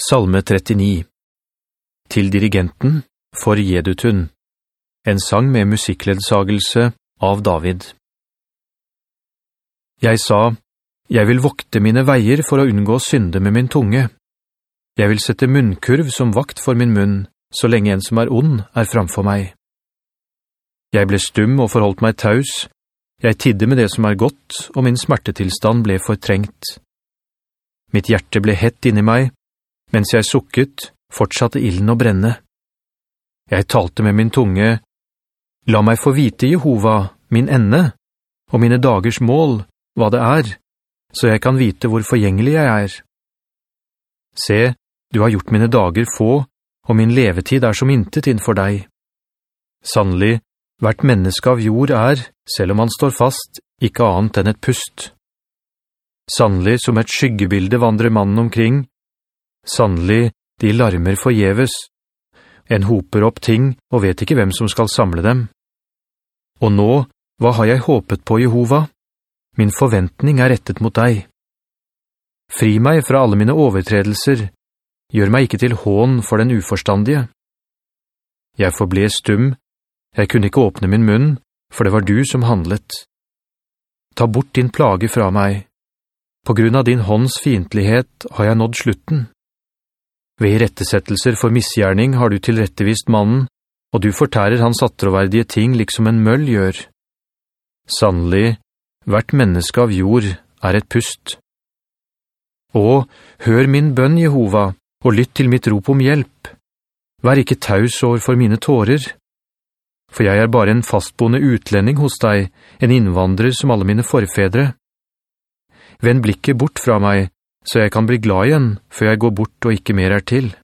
Salme 39 Til dirigenten for Jedutun En sang med musikkledsagelse av David Jeg sa, jeg vil vokte mine veier for å unngå synde med min tunge. Jeg vil sette munnkurv som vakt for min munn, så lenge en som er ond er framfor meg. Jeg ble stum og forholdt meg taus. Jeg tidde med det som er godt, og min smertetilstand ble fortrengt. Mitt hjerte ble hett inni meg, mens jeg sukket, fortsatte illen å brenne. Jeg talte med min tunge, «La meg få vite, Jehova, min ende, og mine dagers mål, hva det er, så jeg kan vite hvor forgjengelig jeg er. Se, du har gjort mine dager få, og min levetid er som intet innenfor deg. Sannelig, hvert menneske av jord er, selv om han står fast, ikke annet enn et pust. Sannelig, som et skyggebilde vandrer mannen omkring, Sannelig, de larmer forgjeves. En hoper opp ting og vet ikke hvem som skal samle dem. Og nå, hva har jeg håpet på, Jehova? Min forventning er rettet mot deg. Fri meg fra alle mine overtredelser. Gjør meg ikke til hån for den uforstandige. Jeg forble stum. Jeg kunne ikke åpne min munn, for det var du som handlet. Ta bort din plage fra meg. På grunn av din hånds fientlighet har jeg nådd slutten. Ved rettesettelser for misgjerning har du tilrettevist mannen, og du fortærer hans attroverdige ting liksom en møll gjør. Sannelig, hvert menneske av jord er et pust. Og hør min bønn, Jehova, og lytt til mitt rop om hjelp. Vær ikke taus over for mine tårer. For jeg er bare en fastboende utlending hos deg, en innvandrer som alle mine forfedre. Vend blikket bort fra meg, så jeg kan bli glad igjen, før jeg går bort og ikke mer er til.»